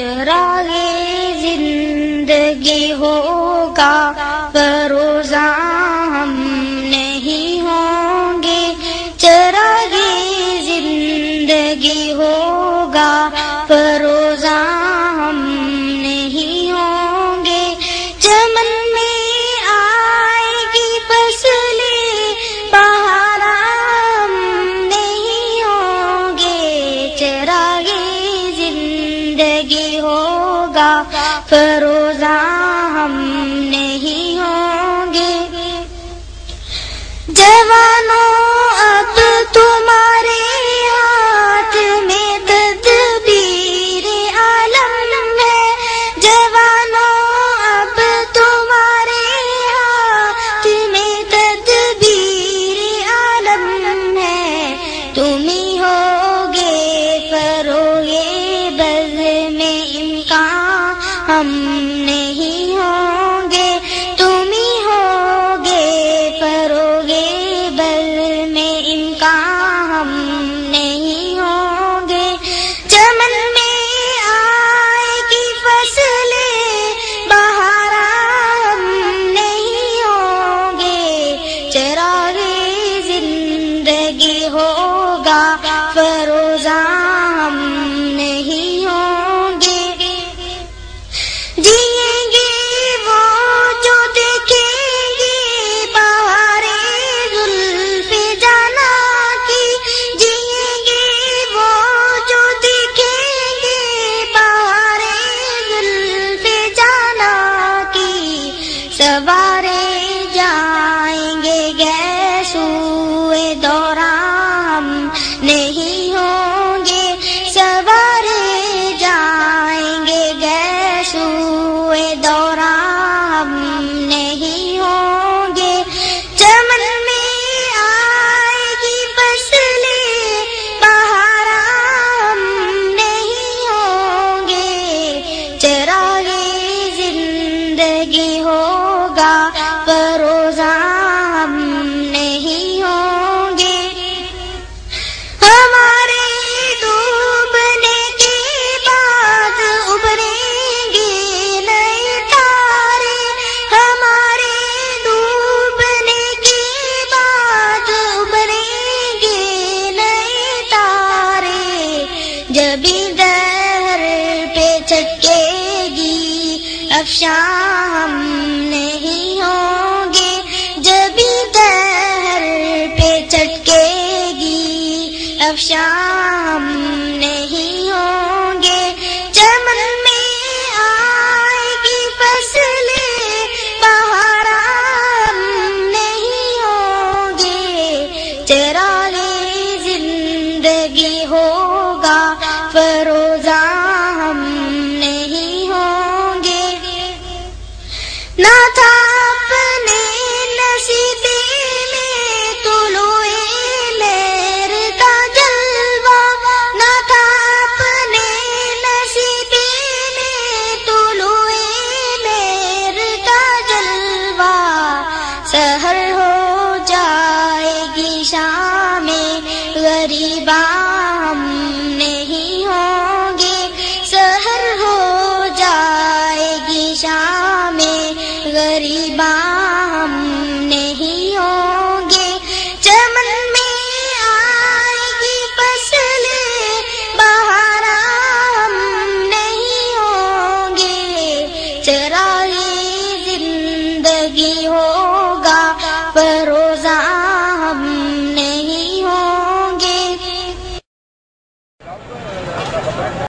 راہ زندگی ہوگا۔ کا فروزہ ہم نہیں ہوں گے۔ جوانوں Survive. سکے گی۔ افشاں ہم نہیں ہوں گے جبھی دہر پہ چٹکے گی۔ افشاں